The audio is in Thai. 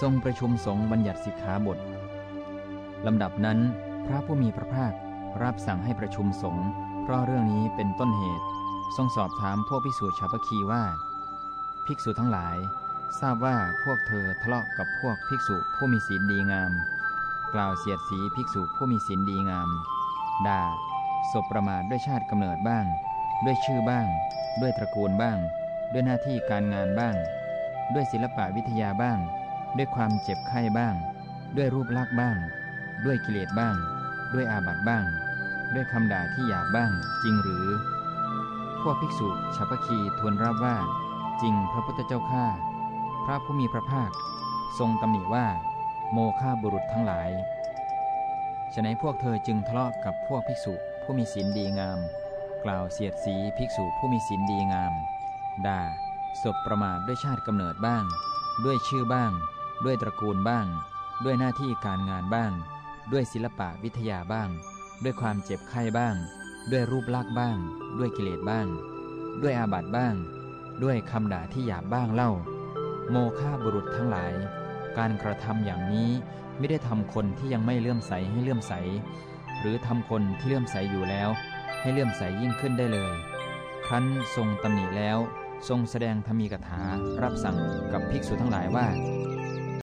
ทรงประชุมสงฆ์บัญญัติสิกขาบทลำดับนั้น พระผู้มีพระภาครับสั่งให้ประชุมสงฆ์เพราะเรื่องนี้เป็นต้นเหตุ ทรงสอบถามพวกภิกษุชาวพคีว่า ภิกษุทั้งหลาย ทราบว่าพวกเธอทะเลาะกับพวกภิกษุผู้มีศีลดีงาม กล่าวเสียดสีภิกษุผู้มีศีลดีงาม ด่าศพประมาทด้วยชาติกำเนิดบ้าง ด้วยชื่อบ้าง ด้วยตระกูลบ้าง ด้วยหน้าที่การงานบ้าง ด้วยศิลปะวิทยาบ้าง ด้วยความเจ็บไข้บ้าง ด้วยรูปลักษ์บ้าง ด้วยกิเลสบ้าง ด้วยอาบัติบ้าง ด้วยคำด่าที่หยาบบ้าง จริงหรือ พวกภิกษุชาวพคีทูลรับว่า จริงพระพุทธเจ้าข้าพระผู้มีพระภาค ทรงตำหนิว่า โมฆะบุรุษทั้งหลายฉะนั้นพวกเธอจึงทะเลาะกับพวกภิกษุผู้มีศีลดีงาม กล่าวเสียดสีภิกษุผู้มีศีลดีงาม ด่าศพประมาทด้วยชาติกำเนิดบ้าง ด้วยชื่อบ้าง ด้วยตระกูลบ้าง ด้วยหน้าที่การงานบ้าง ด้วยศิลปะวิทยาบ้าง ด้วยความเจ็บไข้บ้าง ด้วยรูปลักษณ์บ้าง ด้วยกิเลสบ้าง ด้วยอาบัติบ้าง ด้วยคำด่าที่หยาบบ้างเล่า โมฆะบุรุษทั้งหลาย การกระทำอย่างนี้ไม่ได้ทำคนที่ยังไม่เลื่อมใสให้เลื่อมใส หรือทำคนที่เลื่อมใสอยู่แล้ว ให้เลื่อมใสยิ่งขึ้นได้เลย ครั้นทรงตำหนิแล้ว ทรงแสดงธรรมีกถารับสั่งกับภิกษุทั้งหลายว่า